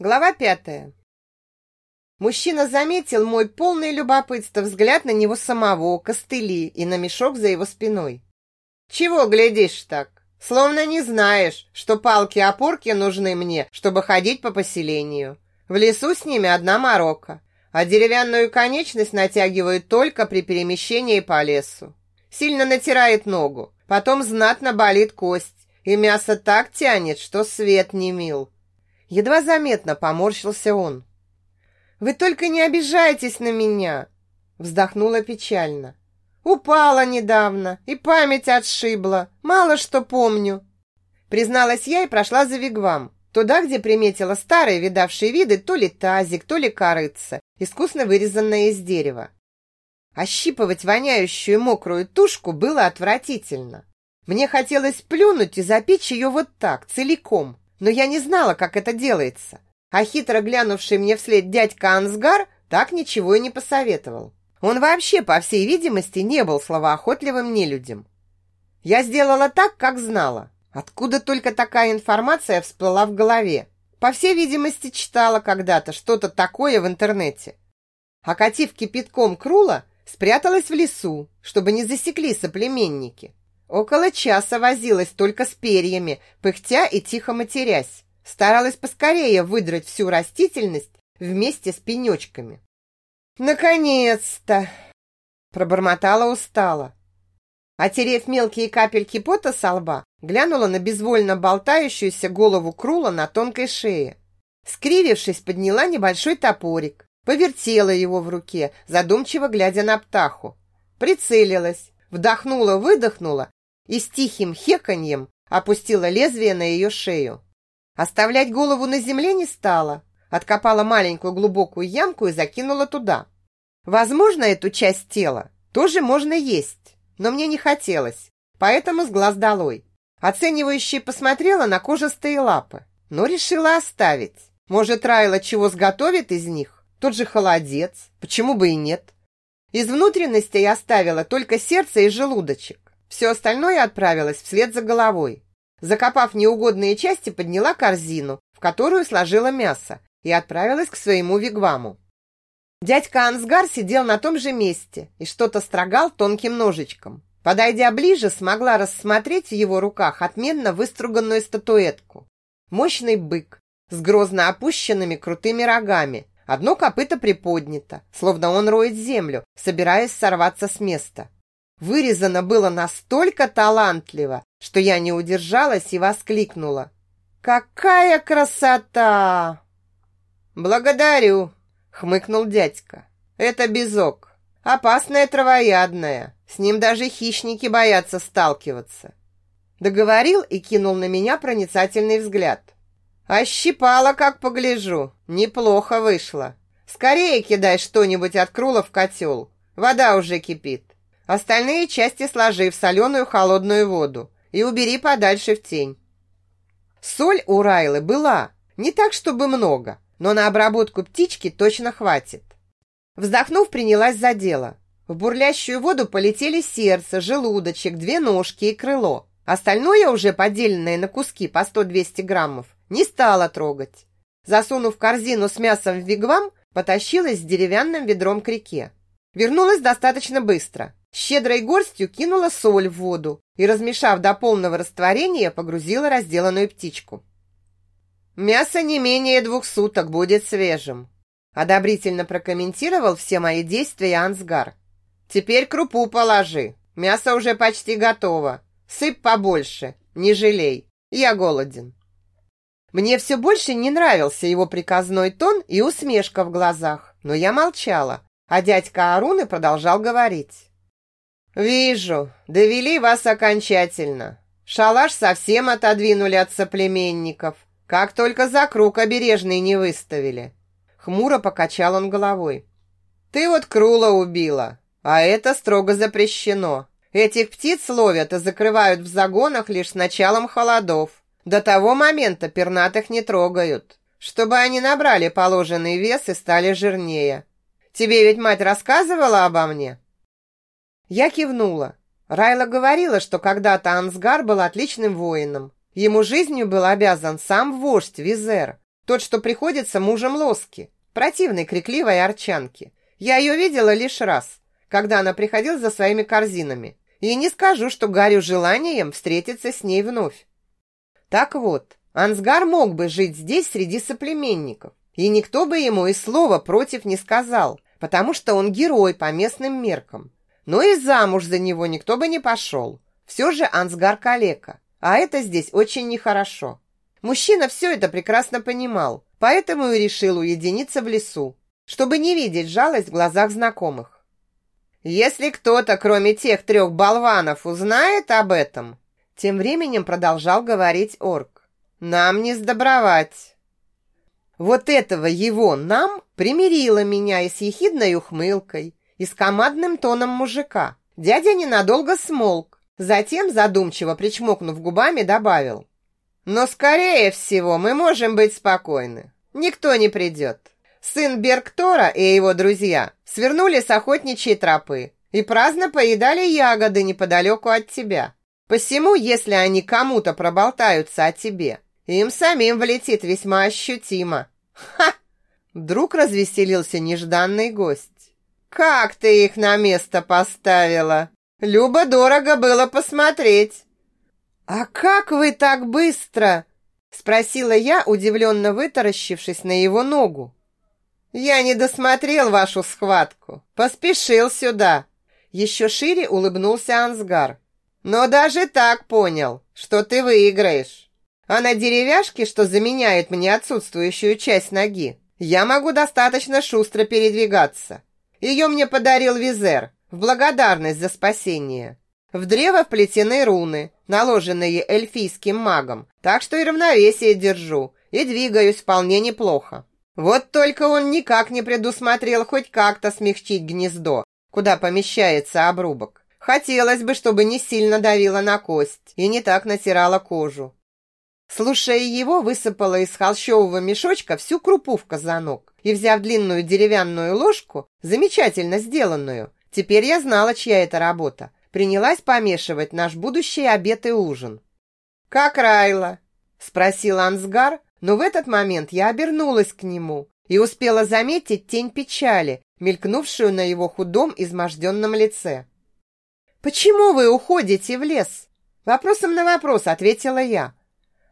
Глава пятая. Мужчина заметил мой полный любопытства взгляд на него самого, костыли и на мешок за его спиной. «Чего глядишь так? Словно не знаешь, что палки-опорки нужны мне, чтобы ходить по поселению. В лесу с ними одна морока, а деревянную конечность натягивают только при перемещении по лесу. Сильно натирает ногу, потом знатно болит кость, и мясо так тянет, что свет не мил». Едва заметно поморщился он. «Вы только не обижайтесь на меня!» Вздохнула печально. «Упала недавно, и память отшибла. Мало что помню». Призналась я и прошла за вигвам. Туда, где приметила старые, видавшие виды, то ли тазик, то ли корыца, искусно вырезанное из дерева. Ощипывать воняющую мокрую тушку было отвратительно. Мне хотелось плюнуть и запечь ее вот так, целиком, но я не знала, как это делается. А хитро глянувший мне вслед дядька Ансгар так ничего и не посоветовал. Он вообще, по всей видимости, не был словоохотливым нелюдем. Я сделала так, как знала. Откуда только такая информация всплыла в голове? По всей видимости, читала когда-то что-то такое в интернете. Окатив кипятком крула, спряталась в лесу, чтобы не засекли соплеменники. Около часа возилась только с перьями, пыхтя и тихо матерясь. Старалась поскорее выдрать всю растительность вместе с пенечками. «Наконец-то!» Пробормотала устало. Отерев мелкие капельки пота со лба, глянула на безвольно болтающуюся голову Крула на тонкой шее. Скривившись, подняла небольшой топорик, повертела его в руке, задумчиво глядя на птаху. Прицелилась, вдохнула-выдохнула и с тихим хеканьем опустила лезвие на ее шею. Оставлять голову на земле не стала. Откопала маленькую глубокую ямку и закинула туда. Возможно, эту часть тела тоже можно есть, но мне не хотелось, поэтому с глаз долой. Оценивающе посмотрела на кожистые лапы, но решила оставить. Может, Райла чего сготовит из них? Тот же холодец, почему бы и нет? Из внутренностей оставила только сердце и желудочек. Все остальное отправилось вслед за головой. Закопав неугодные части, подняла корзину, в которую сложила мясо, и отправилась к своему вигваму. Дядька Ансгар сидел на том же месте и что-то строгал тонким ножичком. Подойдя ближе, смогла рассмотреть в его руках отменно выструганную статуэтку. Мощный бык с грозно опущенными крутыми рогами. Одно копыто приподнято, словно он роет землю, собираясь сорваться с места. Вырезано было настолько талантливо, что я не удержалась и воскликнула. «Какая красота!» «Благодарю!» — хмыкнул дядька. «Это безок. Опасное травоядное. С ним даже хищники боятся сталкиваться». Договорил и кинул на меня проницательный взгляд. «Ощипала, как погляжу. Неплохо вышло. Скорее кидай что-нибудь от крула в котел. Вода уже кипит. Остальные части сложи в соленую холодную воду и убери подальше в тень. Соль у Райлы была, не так чтобы много, но на обработку птички точно хватит. Вздохнув, принялась за дело. В бурлящую воду полетели сердце, желудочек, две ножки и крыло. Остальное, уже поделенное на куски по 100-200 граммов, не стала трогать. Засунув корзину с мясом в вигвам, потащилась с деревянным ведром к реке. Вернулась достаточно быстро. Щедрой горстью кинула соль в воду и, размешав до полного растворения, погрузила разделанную птичку. «Мясо не менее двух суток будет свежим», одобрительно прокомментировал все мои действия Ансгар. «Теперь крупу положи. Мясо уже почти готово. Сыпь побольше, не жалей. Я голоден». Мне все больше не нравился его приказной тон и усмешка в глазах, но я молчала, а дядька Аруны продолжал говорить. «Вижу, довели вас окончательно. Шалаш совсем отодвинули от соплеменников, как только за круг обережный не выставили». Хмуро покачал он головой. «Ты вот Крула убила, а это строго запрещено. Этих птиц ловят и закрывают в загонах лишь с началом холодов. До того момента пернатых не трогают, чтобы они набрали положенный вес и стали жирнее. Тебе ведь мать рассказывала обо мне?» Я кивнула. Райла говорила, что когда-то Ансгар был отличным воином. Ему жизнью был обязан сам вождь Визер. Тот, что приходится мужем Лоски, противной крикливой арчанки. Я ее видела лишь раз, когда она приходила за своими корзинами. И не скажу, что горю желанием встретиться с ней вновь. Так вот, Ансгар мог бы жить здесь среди соплеменников, и никто бы ему и слова против не сказал, потому что он герой по местным меркам. Но и замуж за него никто бы не пошел. Все же Ансгар калека, а это здесь очень нехорошо. Мужчина все это прекрасно понимал, поэтому и решил уединиться в лесу, чтобы не видеть жалость в глазах знакомых. «Если кто-то, кроме тех трех болванов, узнает об этом», тем временем продолжал говорить орк, «нам не сдобровать». Вот этого его «нам» примирило меня и с ехидной ухмылкой, и с командным тоном мужика. Дядя ненадолго смолк, затем, задумчиво причмокнув губами, добавил. «Но, скорее всего, мы можем быть спокойны. Никто не придет. Сын Берктора и его друзья свернули с охотничьей тропы и праздно поедали ягоды неподалеку от тебя. Посему, если они кому-то проболтаются о тебе, им самим влетит весьма ощутимо. Ха! Вдруг развеселился нежданный гость. Как ты их на место поставила? Любо дорого было посмотреть. А как вы так быстро? Спросила я, удивленно вытаращившись на его ногу. Я не досмотрел вашу схватку. Поспешил сюда. Еще шире улыбнулся Ансгар. Но даже так понял, что ты выиграешь. А на деревяшке, что заменяет мне отсутствующую часть ноги, я могу достаточно шустро передвигаться. Ее мне подарил Визер в благодарность за спасение. В древо вплетены руны, наложенные эльфийским магом, так что и равновесие держу, и двигаюсь вполне неплохо. Вот только он никак не предусмотрел хоть как-то смягчить гнездо, куда помещается обрубок. Хотелось бы, чтобы не сильно давило на кость и не так натирало кожу. Слушая его, высыпала из холщового мешочка всю крупу в казанок и, взяв длинную деревянную ложку, замечательно сделанную, теперь я знала, чья это работа, принялась помешивать наш будущий обед и ужин. «Как Райла?» – спросил Ансгар, но в этот момент я обернулась к нему и успела заметить тень печали, мелькнувшую на его худом, изможденном лице. «Почему вы уходите в лес?» Вопросом на вопрос ответила я,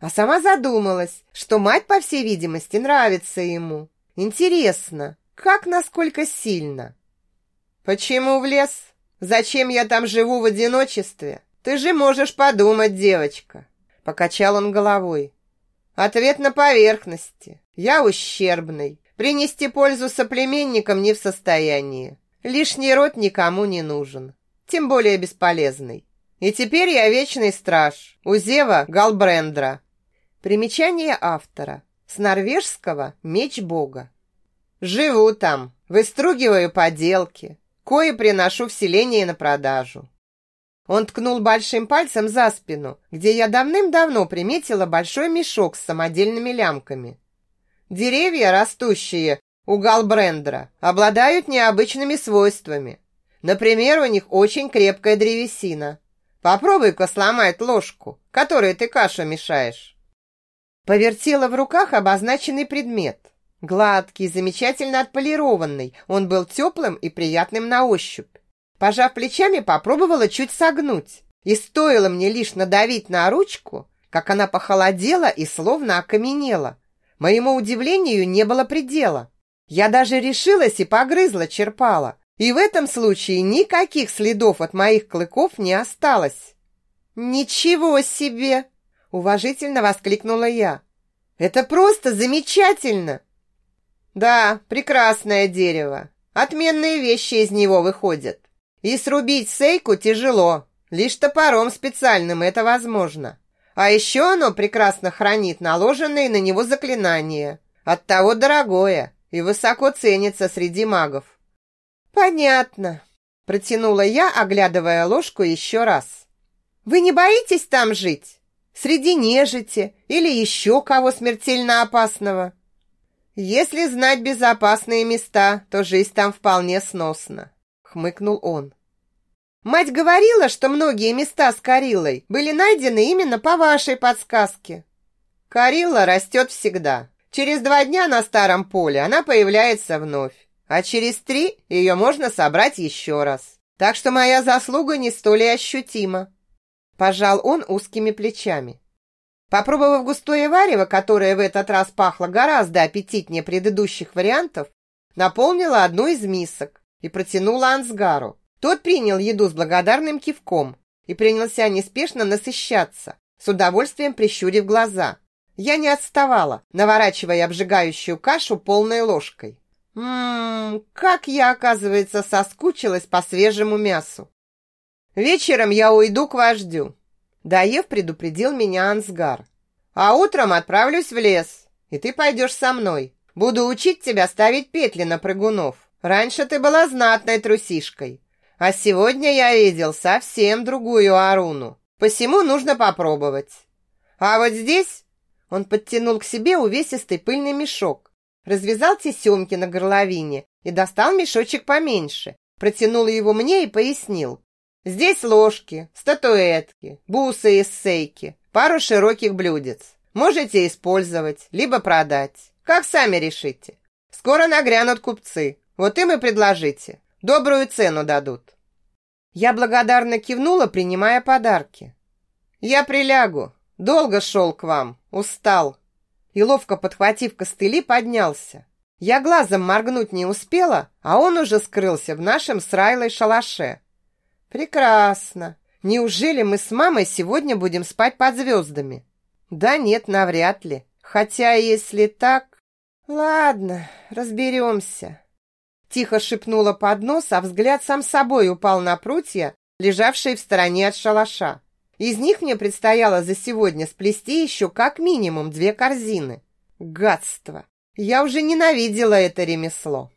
а сама задумалась, что мать, по всей видимости, нравится ему. Интересно, как насколько сильно? Почему в лес? Зачем я там живу в одиночестве? Ты же можешь подумать, девочка. Покачал он головой. Ответ на поверхности. Я ущербный. Принести пользу соплеменникам не в состоянии. Лишний род никому не нужен. Тем более бесполезный. И теперь я вечный страж. Узева Галбрендра. Примечание автора. С норвежского «Меч Бога». «Живу там, выстругиваю поделки, кое приношу в селение на продажу». Он ткнул большим пальцем за спину, где я давным-давно приметила большой мешок с самодельными лямками. Деревья, растущие у Галбрендера, обладают необычными свойствами. Например, у них очень крепкая древесина. Попробуй-ка сломать ложку, которой ты кашу мешаешь. Повертела в руках обозначенный предмет. Гладкий, замечательно отполированный, он был теплым и приятным на ощупь. Пожав плечами, попробовала чуть согнуть. И стоило мне лишь надавить на ручку, как она похолодела и словно окаменела. Моему удивлению не было предела. Я даже решилась и погрызла черпала. И в этом случае никаких следов от моих клыков не осталось. «Ничего себе!» Уважительно воскликнула я. Это просто замечательно. Да, прекрасное дерево. Отменные вещи из него выходят. И срубить сейку тяжело. Лишь топором специальным это возможно. А еще оно прекрасно хранит наложенные на него заклинания. Оттого дорогое и высоко ценится среди магов. Понятно, протянула я, оглядывая ложку еще раз. Вы не боитесь там жить? Среди нежити или еще кого смертельно опасного. Если знать безопасные места, то жизнь там вполне сносна, хмыкнул он. Мать говорила, что многие места с Кариллой были найдены именно по вашей подсказке. Карилла растет всегда. Через два дня на старом поле она появляется вновь, а через три ее можно собрать еще раз. Так что моя заслуга не столь и ощутима. Пожал он узкими плечами. Попробовав густое варево, которое в этот раз пахло гораздо аппетитнее предыдущих вариантов, наполнила одну из мисок и протянула Ансгару. Тот принял еду с благодарным кивком и принялся неспешно насыщаться, с удовольствием прищурив глаза. Я не отставала, наворачивая обжигающую кашу полной ложкой. Ммм, как я, оказывается, соскучилась по свежему мясу. Вечером я уйду к вождю. Даев предупредил меня Ансгар. А утром отправлюсь в лес, и ты пойдешь со мной. Буду учить тебя ставить петли на прыгунов. Раньше ты была знатной трусишкой, а сегодня я видел совсем другую Аруну. Посему нужно попробовать. А вот здесь он подтянул к себе увесистый пыльный мешок, развязал тесемки на горловине и достал мешочек поменьше, протянул его мне и пояснил. Здесь ложки, статуэтки, бусы из сейки, пару широких блюдец. Можете использовать, либо продать. Как сами решите. Скоро нагрянут купцы. Вот им и предложите. Добрую цену дадут. Я благодарно кивнула, принимая подарки. Я прилягу. Долго шел к вам. Устал. И ловко подхватив костыли, поднялся. Я глазом моргнуть не успела, а он уже скрылся в нашем с Райлой шалаше. Прекрасно. Неужели мы с мамой сегодня будем спать под звездами? Да нет, навряд ли. Хотя, если так... Ладно, разберемся. Тихо шепнула под нос, а взгляд сам собой упал на прутья, лежавшие в стороне от шалаша. Из них мне предстояло за сегодня сплести еще как минимум две корзины. Гадство! Я уже ненавидела это ремесло.